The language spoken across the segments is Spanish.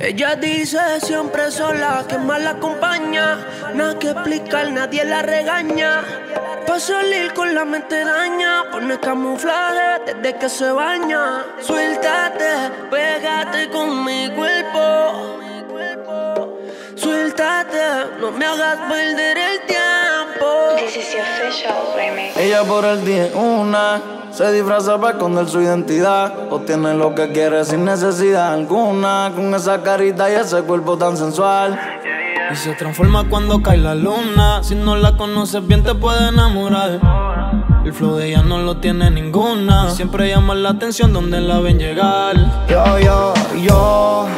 Ella dice siempre sola que mal la acompaña. Nada que explicar, nadie la regaña. Pa' salir con la mente daña. Pone camuflaje desde que se baña. Suéltate, pégate con mi cuerpo. Suéltate, no me hagas perder el tiempo. Ella por el día es una se disfraza para esconder su identidad. Obtiene lo que quiere sin necesidad alguna. Con esa carita y ese cuerpo tan sensual. Y se transforma cuando cae la luna. Si no la conoces bien, te puede enamorar. El flow de ella no lo tiene ninguna. Siempre llama la atención donde la ven llegar. Yo, yo, yo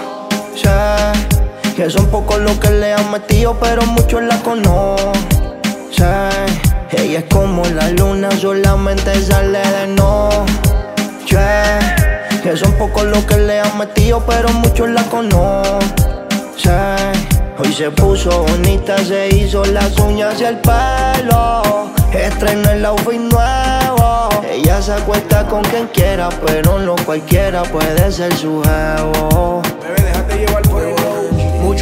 sé que son pocos los que le han metido, pero muchos la conocen. Ella es como la luna, solamente sale de noche. Que son pocos los que le han metido, pero muchos la conocen. Hoy se puso bonita, se hizo las uñas y el pelo. Estrenó el outfit nuevo. Ella se acuesta con quien quiera, pero no cualquiera puede ser su jevo.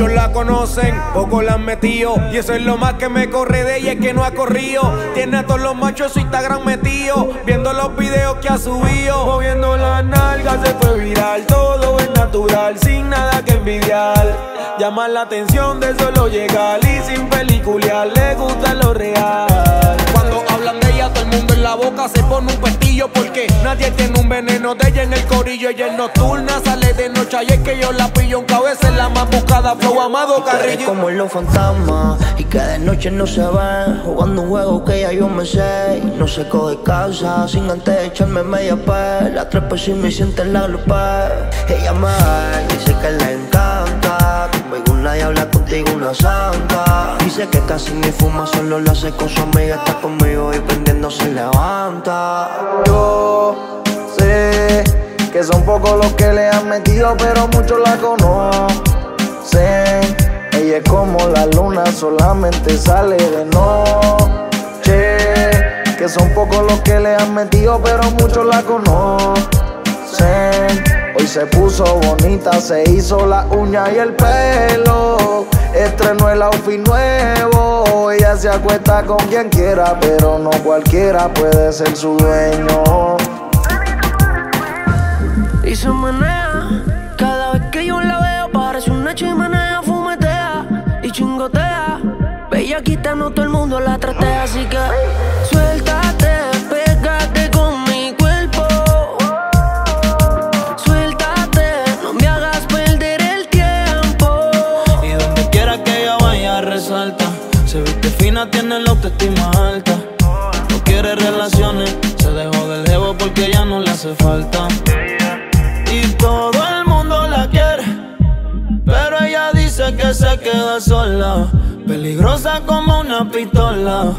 Muchos la conocen, pocos la han metido. Y eso es lo más que me corre de ella, es que no ha corrido. Tiene a todos los machos su Instagram metido. Viendo los videos que ha subido. Moviendo las nalgas se fue viral. Todo es natural, sin nada que envidiar. Llama la atención de solo llegar y sin peliculear. La boca se pone un pestillo. Porque nadie tiene un veneno de ella en el corillo. Ella es nocturna, sale de noche. Y es que yo la pillo, un cabeza es la más buscada. Flow amado Carrillo. como los fantasmas y que de noche no se ven. Jugando un juego que ya yo me sé. Y no se coge casa sin antes echarme media pe. La trepa si me siente en la lupa. Ella me dice que le encanta nadie habla contigo una santa. Dice que casi ni fuma, solo lo hace con su amiga. Está conmigo y prendiendo se levanta. Yo sé que son pocos los que le han metido, pero muchos la conocen. Ella es como la luna, solamente sale de noche. Que son pocos los que le han metido, pero muchos la conocen. Hoy se puso bonita, se hizo la uña y el pelo. Estrenó el outfit nuevo. Ella se acuesta con quien quiera, pero no cualquiera puede ser su dueño. Y se menea, cada vez que yo la veo parece una chimenea, fumetea y chingotea. Bella quita, no todo el mundo la tratea, así que tiene la autoestima alta. No quiere relaciones, se dejó del jevo porque ya no le hace falta. Y todo el mundo la quiere, pero ella dice que se queda sola. Peligrosa como una pistola,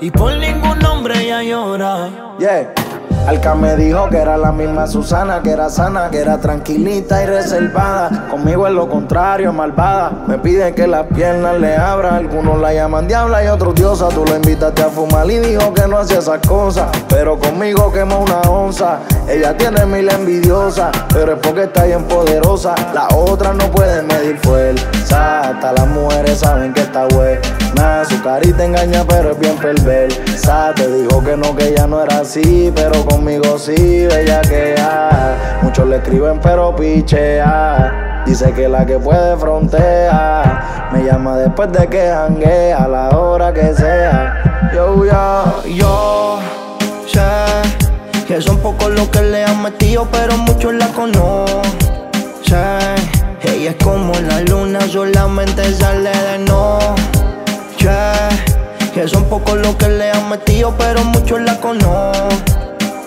y por ningún hombre ella llora. Yeah. Alca me dijo que era la misma Susana, que era sana, que era tranquilita y reservada. Conmigo es lo contrario, malvada. Me pide que las piernas le abra. Algunos la llaman diabla y otros diosa. Tú lo invitaste a fumar y dijo que no hacía esas cosas. Pero conmigo quemó una onza. Ella tiene mil envidiosas, pero es porque está bien poderosa. Las otras no pueden medir fuerza. Hasta las mujeres saben que está buena. Su carita engaña, pero es bien perversa. Te dijo que no, que ella no era así, pero con conmigo sí, bella que ya. Muchos le escriben pero pichea. Dice que la que puede frontea. Me llama después de que jangue a la hora que sea. Yo, yo, yo sé que son pocos los que le han metido, pero muchos la conocen. Ella es como la luna, solamente sale de noche. Que son pocos los que le han metido, pero muchos la conocen.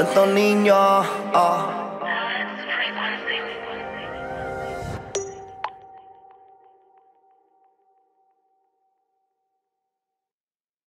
Santo Niño. Oh.